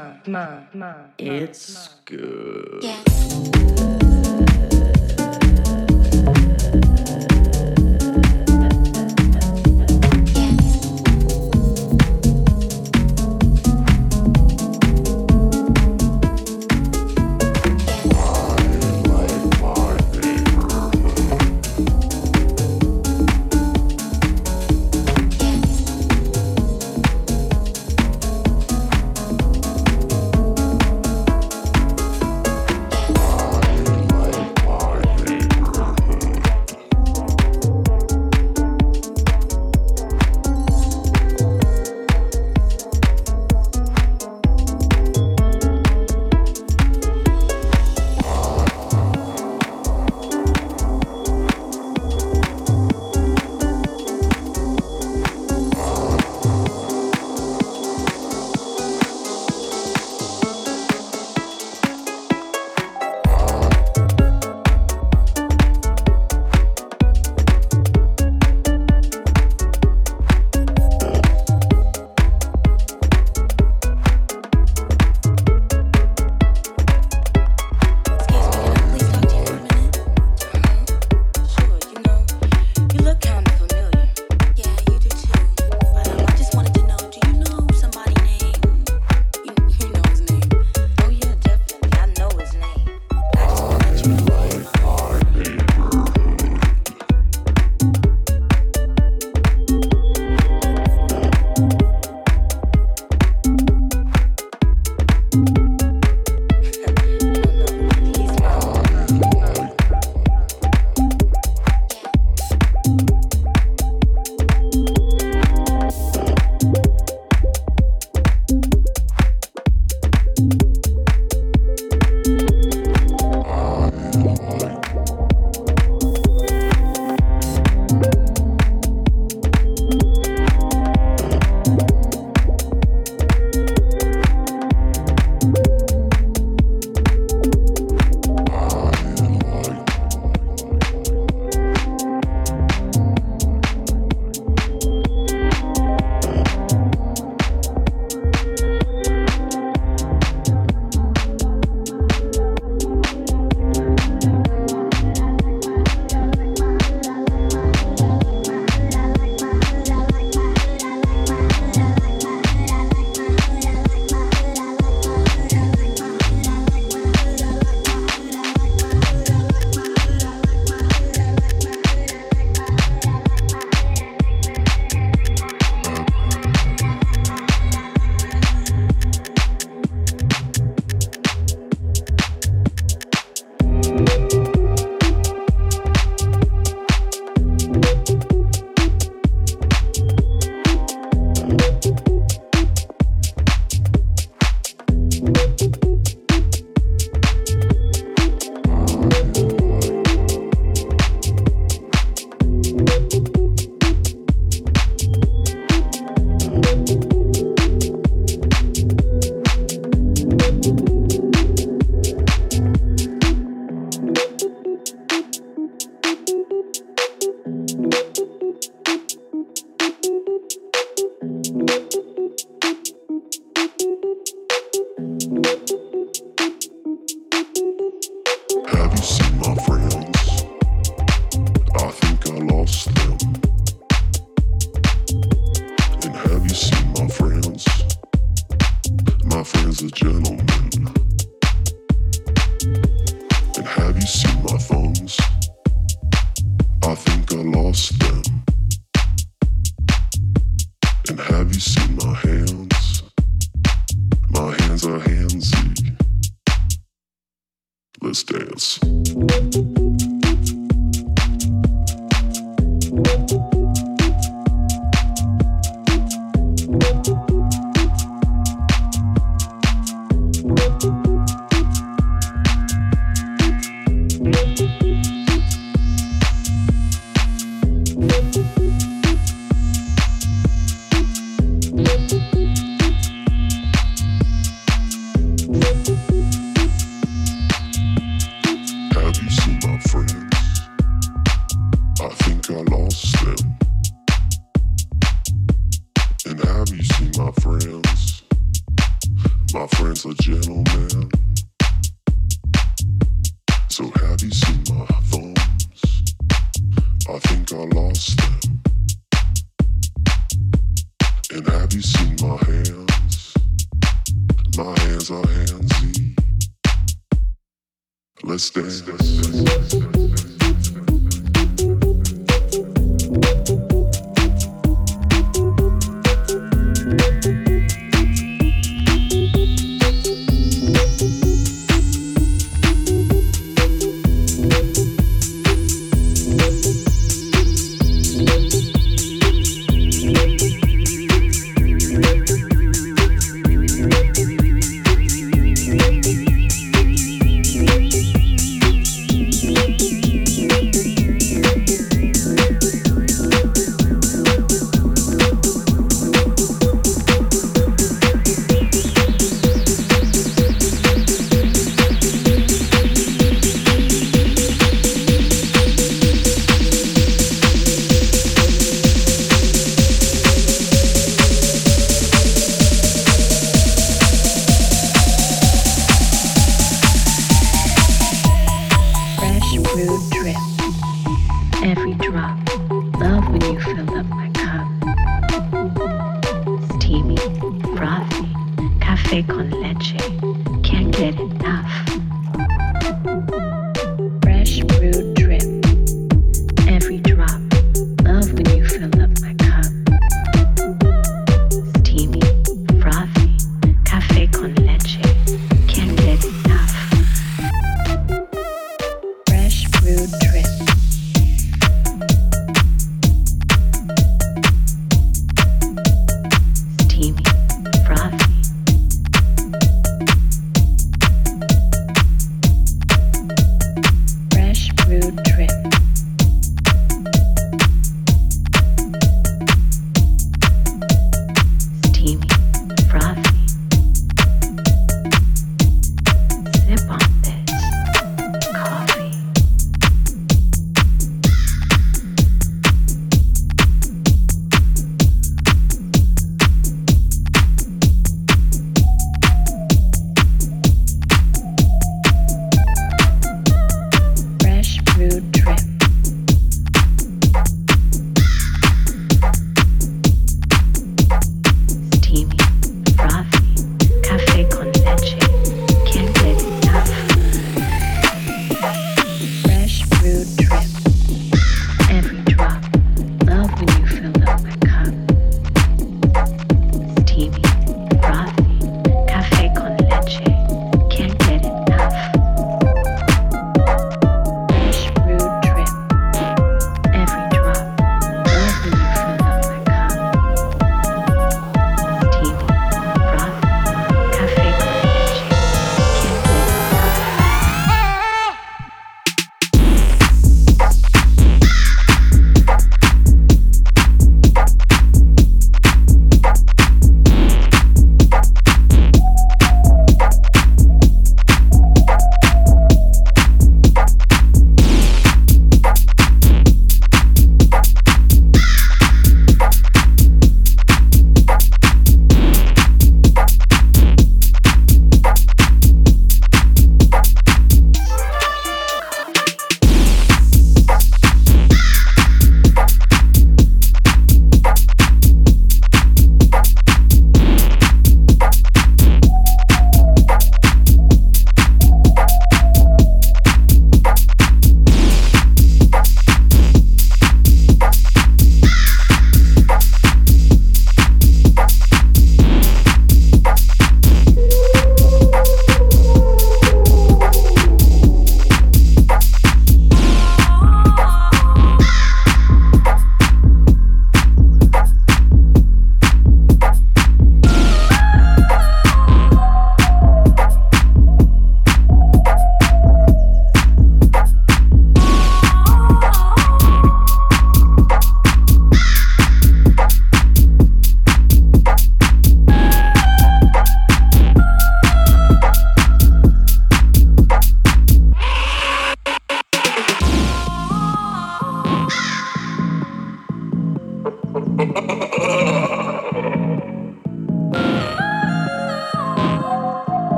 mine. Mine. Mine. Mine. It's good. Yeah.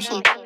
Machine.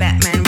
Batman,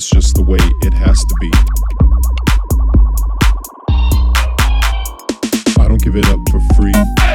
that's just the way it has to be. I don't give it up for free.